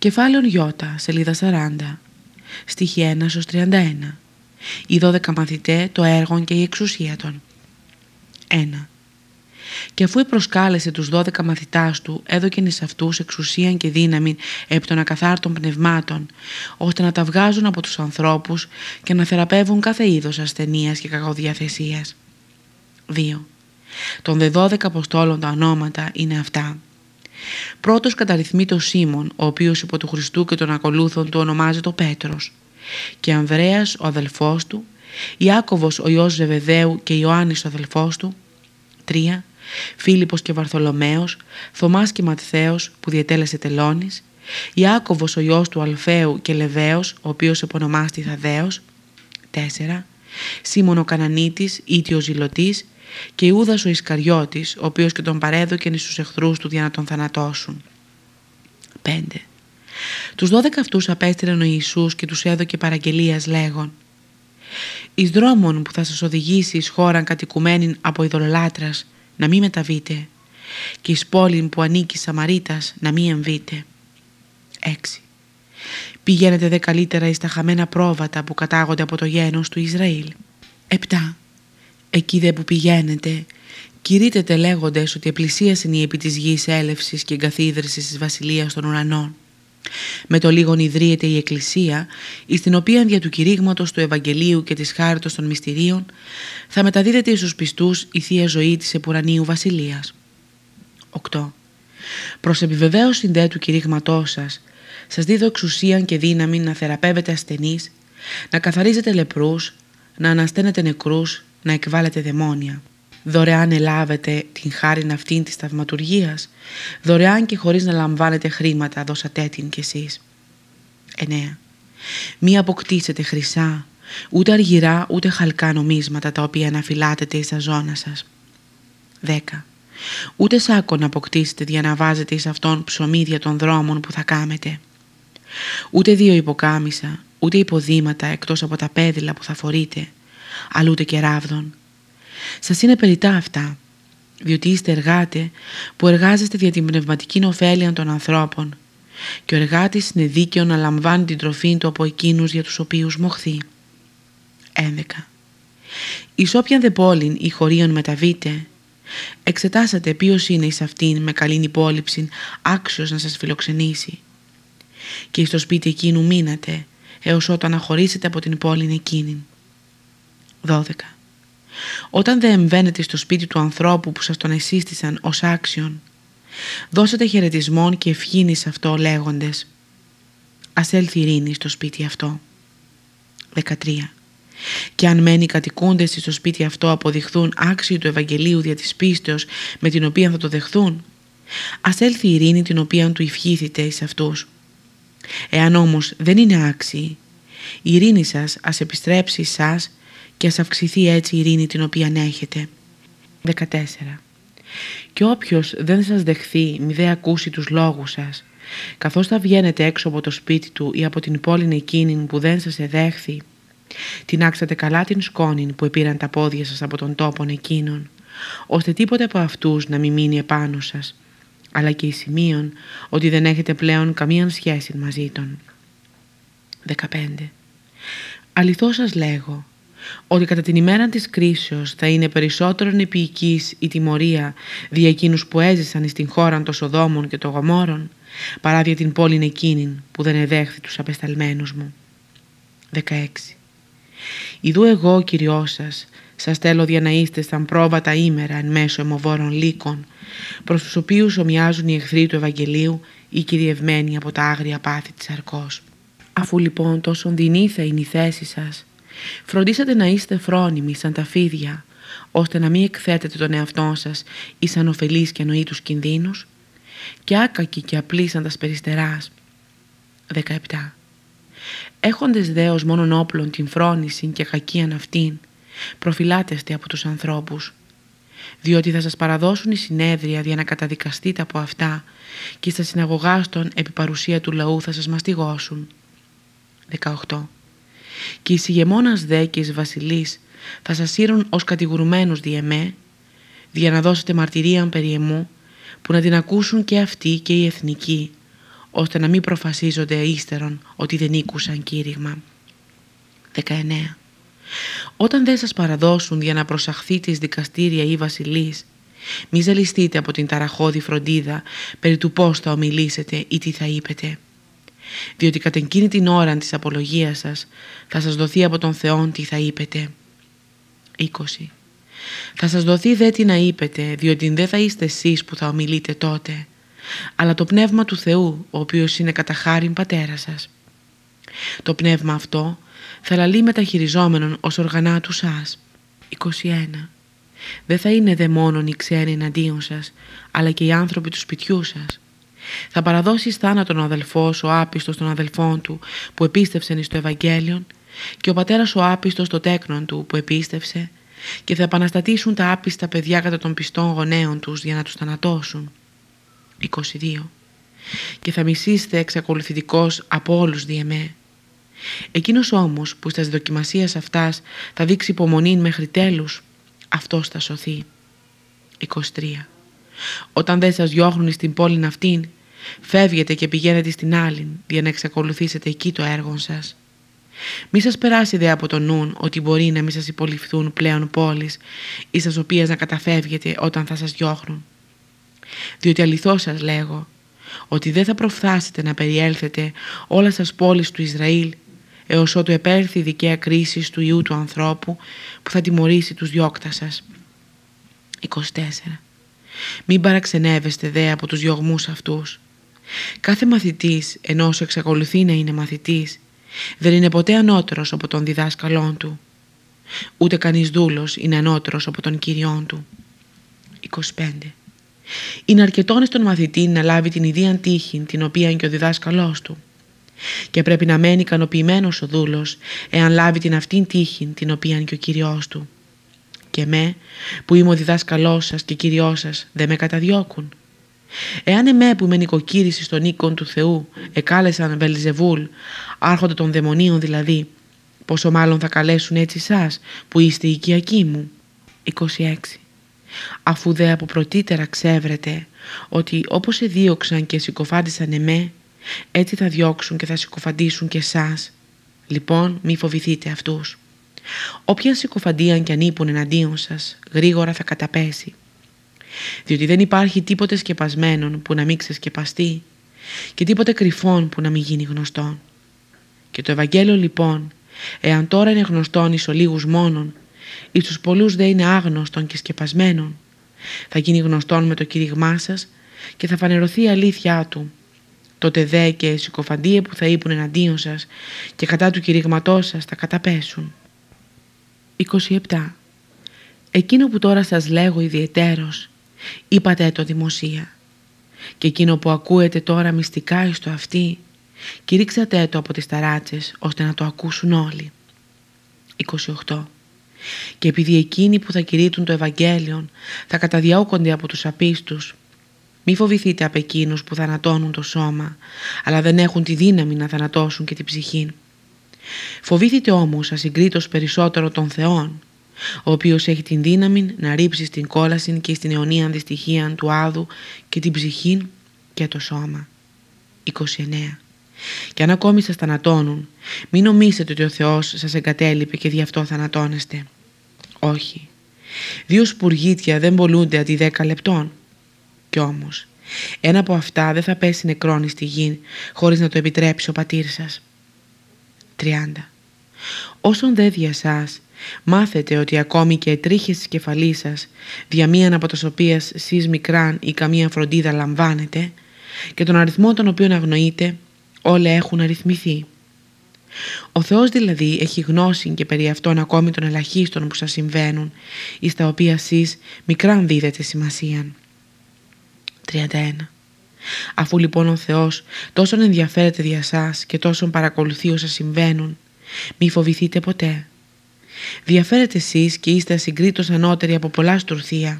Κεφάλαιο Ι, σελίδα 40, στοιχεία 1 31. Οι 12 μαθητέ, το έργο και η εξουσία των. 1. Και αφού προσκάλεσε τους 12 μαθητάς του, έδωκεν εις αυτούς εξουσία και δύναμη επί των ακαθάρτων πνευμάτων, ώστε να τα βγάζουν από τους ανθρώπους και να θεραπεύουν κάθε είδος ασθενείας και κακοδιαθεσίας. 2. Των δε 12 αποστόλων τα ονόματα είναι αυτά. Πρώτος καταρρυθμεί το Σίμων, ο οποίος υπό του Χριστού και των ακολούθων του ονομάζεται Πέτρος και Ανδρέας ο αδελφός του, Ιάκωβος ο Υιός Ζεβεδαίου και Ιωάννης ο αδελφός του, 3. Φίλιππος και Βαρθολομαίος, Θωμάς και Ματθαίος που διετέλεσε τελώνης, Ιάκωβος ο Υιός του Αλφαίου και Λεβαίος, ο οποίος επωνομάστη Θαδαίος, 4. Σίμων ο Κανανίτης, Ήτιος Ζηλωτής και Ιούδας ο Ισκαριώτης, ο οποίος και τον παρέδοκεν στους εχθρούς του για να τον θανατώσουν. 5. Τους δώδεκα αυτούς απέστειλαν ο Ιησούς και τους έδωκε παραγγελίας λέγον «Εις δρόμων που θα σας οδηγήσει εις χώραν κατοικουμένη από ειδωλολάτρας να μην μεταβείτε και εις πόλην που ανήκει Σαμαρίτας να μην εμβείτε». 6. Πηγαίνετε δε καλύτερα εις τα χαμένα πρόβατα που κατάγονται από το γένος του Ισραήλ. 7. Εκεί δε που πηγαίνετε, κηρύτετε λέγοντες ότι επλησίασαν η επί της γης έλευσης και εγκαθίδρυσης της βασιλείας των ουρανών. Με το λίγον ιδρύεται η Εκκλησία, εις την οποία δια του κηρύγματος του Ευαγγελίου και της χάριτος των μυστηρίων θα μεταδίδεται στους πιστούς η Θεία Ζωή της Επουρανίου Βασιλείας. 8. Προς επιβεβαίωση δε του κηρύγματός σας, σας δίδω εξουσία και δύναμη να θεραπεύετε ασθενείς, να καθαρίζετε λεπρούς, να ανασταίνετε νεκρούς, να εκβάλλετε δαιμόνια. Δωρεάν ελάβετε την χάρη αυτήν της θαυματουργίας, δωρεάν και χωρίς να λαμβάνετε χρήματα δώσατε την κι εσείς. 9. Μη αποκτήσετε χρυσά, ούτε αργυρά ούτε χαλκά νομίσματα τα οποία αναφυλάτετε εις τα ζώνα σας. 10. Ούτε σάκο να αποκτήσετε για να βάζετε εις αυτόν ψωμίδια των δρόμων που θα κάμετε. Ούτε δύο υποκάμισα, ούτε υποδήματα εκτός από τα πέδιλα που θα φορείτε, αλλά ούτε και ράβδον. Σας είναι περιτά αυτά, διότι είστε εργάτε που εργάζεστε για την πνευματική ωφέλεια των ανθρώπων και ο εργάτης είναι δίκαιο να λαμβάνει την τροφή του από εκείνους για τους οποίους μοχθεί. 11. Εις όποιαν δε πόλην ή χωρίον μεταβείτε, εξετάσατε ποιος είναι εις αυτήν με καλήν υπόλοιψη άξιος να σας φιλοξενήσει. Και στο σπίτι εκείνου μείνατε έως όταν αχωρήσετε από την πόλη εκείνη. 12. Όταν δεν εμβαίνετε στο σπίτι του ανθρώπου που σας τον εσύστησαν ως άξιον, δώσατε χαιρετισμόν και ευχήνη σε αυτό λέγοντες «Ας έλθει ειρήνη στο σπίτι αυτό». 13. Και αν μένει κατοικούντες στο σπίτι αυτό αποδειχθούν άξιοι του Ευαγγελίου δια της πίστεως με την οποία θα το δεχθούν, ας έλθει η ειρήνη την οποία του ευχήθητε εις αυτούς. Εάν όμως δεν είναι άξιοι, η ειρήνη σας ας επιστρέψει σας και ας αυξηθεί έτσι η ειρήνη την οποία έχετε. 14. Και όποιος δεν σας δεχθεί μη δε ακούσει τους λόγους σας, καθώς θα βγαίνετε έξω από το σπίτι του ή από την πόλη εκείνη που δεν σας εδέχθη, άξατε καλά την σκόνη που επήραν τα πόδια σας από τον τόπον εκείνον, ώστε τίποτε από αυτούς να μην μείνει επάνω σας, αλλά και η σημείων ότι δεν έχετε πλέον καμία σχέση μαζί των. 15. Αληθώς σας λέγω ότι κατά την ημέρα της κρίσεως θα είναι περισσότερο επίοικης η τιμωρία δια εκείνους που έζησαν στην χώρα των Σοδόμων και των Γομόρων παρά δια την πόλη εκείνη που δεν εδέχθη τους απεσταλμένους μου. 16. Ιδού εγώ ο Κυριός σας σας στέλνω για να είστε σαν πρόβατα ήμερα εν μέσω αιμοβόρων λύκων προς τους οποίους ομοιάζουν οι εχθροί του Ευαγγελίου ή κυριευμένοι από τα άγρια πάθη της αρκός. Αφού λοιπόν τόσο δεινή θα είναι η θέση σας Φροντίσατε να είστε φρόνιμοι σαν τα φίδια, ώστε να μην εκθέτετε τον εαυτό σας ή σαν ωφελείς και τους κινδύνους και άκακοι και απλοί σαν τα περιστεράς. 17. Έχοντες δέος μόνον όπλων την φρόνηση και κακίαν αυτήν, προφυλάτεστε από τους ανθρώπους, διότι θα σας παραδώσουν οι συνέδρια για να καταδικαστείτε από αυτά και στα συναγωγάστων επί παρουσία του λαού θα σας μαστιγώσουν. 18 και οι συγεμόνας δε και εις βασιλείς θα σας σύρουν ως κατηγορουμένους δι' εμέ, για να δώσετε μαρτυρίαν περί εμού, που να την ακούσουν και αυτοί και οι εθνικοί, ώστε να μην προφασίζονται ύστερον ότι δεν ήκουσαν κήρυγμα. 19. Όταν δεν σας παραδώσουν για να προσαχθεί της δικαστήρια ή βασιλείς, μη ζαλιστείτε από την ταραχώδη φροντίδα περί του πώς θα ομιλήσετε ή τι θα είπετε. Διότι κατά εκείνη την ώρα της απολογίας σας θα σας δοθεί από τον Θεό τι θα είπετε. 20. Θα σας δοθεί δε τι να είπετε, διότι δεν θα είστε εσείς που θα ομιλείτε τότε, αλλά το Πνεύμα του Θεού, ο οποίος είναι κατά χάριν πατέρα σας. Το Πνεύμα αυτό θα λαλεί μεταχειριζόμενον ως οργανά του σας. 21. Δεν θα είναι δε μόνον οι ξένοι εναντίον σας, αλλά και οι άνθρωποι του σπιτιού σας. Θα παραδώσεις θάνατον ο αδελφός, ο άπιστος των αδελφών του, που επίστευσεν εις το Ευαγγέλιον, και ο πατέρας ο άπιστος το τέκνον του, που επίστευσε, και θα επαναστατήσουν τα άπιστα παιδιά κατά των πιστών γονέων τους για να τους θανατώσουν. 22. Και θα μισήστε εξακολουθητικός από όλους διεμέ. Εκείνος όμως που στα δοκιμασίας αυτάς θα δείξει υπομονή μέχρι τέλους, αυτός θα σωθεί. 23. Όταν δεν σας διώχνουν στην πόλη αυτήν, φεύγετε και πηγαίνετε στην άλλη για να εξακολουθήσετε εκεί το έργο σας. Μη σας περάσει δε από το νου ότι μπορεί να μην σας υποληφθούν πλέον πόλεις ή στις οποίες να καταφεύγετε όταν θα σας διώχνουν. Διότι αληθώς σας λέγω ότι δεν θα προφθάσετε να περιέλθετε όλα σας πόλεις του Ισραήλ έως ότου επέλθει η δικαία κρίση του Ιού του ανθρώπου που θα τιμωρήσει τους διώκτα σας. 24. Μην παραξενεύεστε δε από τους διωγμούς αυτούς. Κάθε μαθητής, ενώ εξακολουθεί να είναι μαθητής, δεν είναι ποτέ ανώτερος από τον διδάσκαλόν του. Ούτε κανείς δούλος είναι ανώτερος από τον Κυριόν του. 25. Είναι αρκετόν στον μαθητή να λάβει την ιδία τύχη την οποία είναι και ο διδάσκαλός του. Και πρέπει να μένει ικανοποιημένος ο δούλος εάν λάβει την αυτήν τύχη την οποία είναι και ο Κυριός του. Και με που είμαι ο διδάσκαλός σας και Κυριός σας δεν με καταδιώκουν. Εάν εμέ που είμαι νοικοκύρηση στον οίκον του Θεού εκάλεσαν Βελζεβούλ, άρχοντα των δαιμονίων δηλαδή, πόσο μάλλον θα καλέσουν έτσι σας που είστε οικιακοί μου. 26. Αφού δε από πρωτήτερα ξέβρετε ότι όπως εδίωξαν και συκοφάντησαν εμέ, έτσι θα διώξουν και θα συκοφαντήσουν και εσάς. Λοιπόν, μη φοβηθείτε αυτούς. Όποια συκοφαντία και αν είπουν εναντίον σας, γρήγορα θα καταπέσει διότι δεν υπάρχει τίποτε σκεπασμένον που να μην ξεσκεπαστεί και τίποτε κρυφόν που να μην γίνει γνωστόν. Και το Ευαγγέλιο λοιπόν, εάν τώρα είναι γνωστόν εις ολίγους μόνον, εις τους πολλούς δεν είναι άγνωστον και σκεπασμένον, θα γίνει γνωστόν με το κήρυγμά σας και θα φανερωθεί η αλήθειά του. Τότε δε και συκοφαντίε που θα είπουν εναντίον σας και κατά του κηρύγματός σας θα καταπέσουν. 27. Εκείνο που τώρα σας λέγω ιδιαιτέρως Είπατε το δημοσία. Και εκείνο που ακούετε τώρα μυστικά εις το αυτή, κηρύξατε το από τις ταράτσες ώστε να το ακούσουν όλοι. 28. Και επειδή εκείνοι που θα κηρύττουν το Ευαγγέλιο θα καταδιώκονται από τους απίστους, μη φοβηθείτε από εκείνους που θανατώνουν το σώμα, αλλά δεν έχουν τη δύναμη να θανατώσουν και την ψυχή. Φοβήθητε όμως ασυγκρίτως περισσότερο των Θεών, ο οποίος έχει την δύναμη να ρίψει στην κόλαση και στην αιωνία δυστυχία του άδου και την ψυχή και το σώμα. 29. Και αν ακόμη σας θανατώνουν, μην νομίσετε ότι ο Θεός σας εγκατέλειπε και δι' αυτό θανατώνεστε. Όχι. Δύο σπουργίτια δεν πολλούνται αντί δέκα λεπτών. Κι όμως, ένα από αυτά δεν θα πέσει νεκρόνι στη γη χωρίς να το επιτρέψει ο πατήρ σας. 30. Όσον δε δια σας Μάθετε ότι ακόμη και τρίχες της κεφαλής σας, διαμίαν από τις οποίες σεις μικράν ή καμία φροντίδα λαμβάνετε, και τον αριθμό των οποίων αγνοείτε, όλα έχουν αριθμηθεί. Ο Θεός δηλαδή έχει γνώση και περί αυτών ακόμη των ελαχίστων που σας συμβαίνουν, εις τα οποία σεις μικράν δίδετε σημασία. 31. Αφού λοιπόν ο Θεός τόσο ενδιαφέρεται δια σας και τόσο παρακολουθεί όσα συμβαίνουν, μη φοβηθείτε ποτέ. Διαφέρετε εσείς και είστε ασυγκρίτως ανώτεροι από πολλά στουρθία.